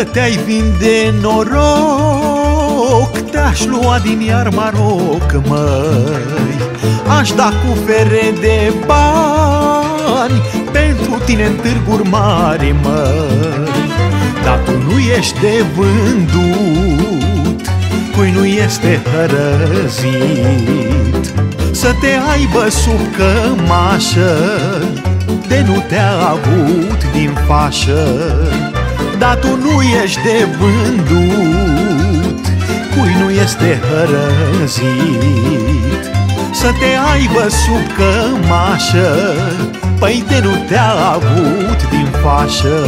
Dacă te-ai vinde noroc Te-aș lua din iar Maroc, măi. Aș da cu fere de bani Pentru tine în târguri mari, măi. Dar tu nu ești de vândut Cui nu este hărăzit. Să te aibă sub cămașă De nu te-a avut din fașă dar tu nu ești de vândut Cui nu este hărăzit. Să te aibă sub cămașă Păi de nu te-a avut din fașă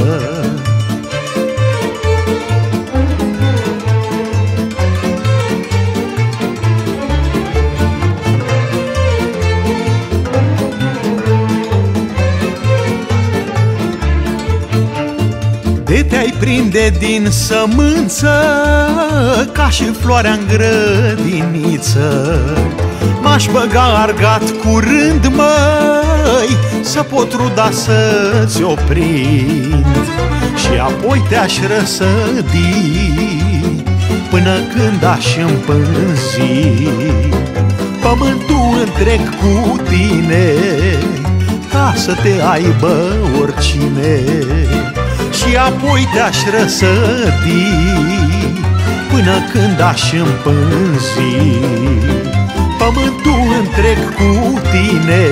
De te-ai prinde din sămânță Ca și floarea în grădiniță. M-aș băga argat curând, măi Să pot ruda să-ți o prind Și apoi te-aș răsădi Până când aș împânzi. Pământul întreg cu tine Ca să te aibă oricine. și apoi te-aș răsădi Până când aș împânzi. Pământul întreg cu tine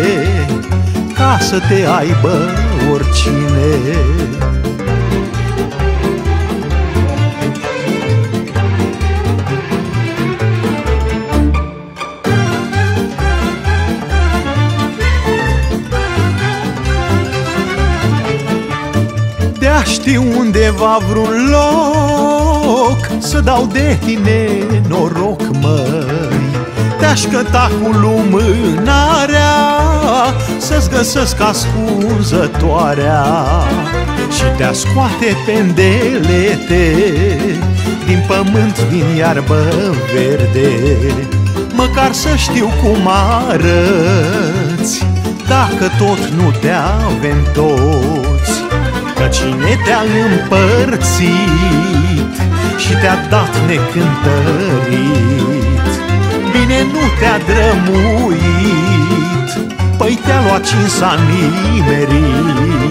Ca să te aibă oricine De-a ști undeva vreun loc Să dau de tine noroc, măi. Te-aș căta cu lumânarea Să-ți găsesc ascunzătoarea. Și te-aș scoate pendelete Din pământ, din iarbă verde. Măcar să știu cum arăți Dacă tot nu te avem toți Că cine te-a împărțit Și te-a dat necântărit? Bine nu te-a drămuit. Păi te-a luat cinsa nimerit